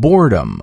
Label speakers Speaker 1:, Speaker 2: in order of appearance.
Speaker 1: boredom.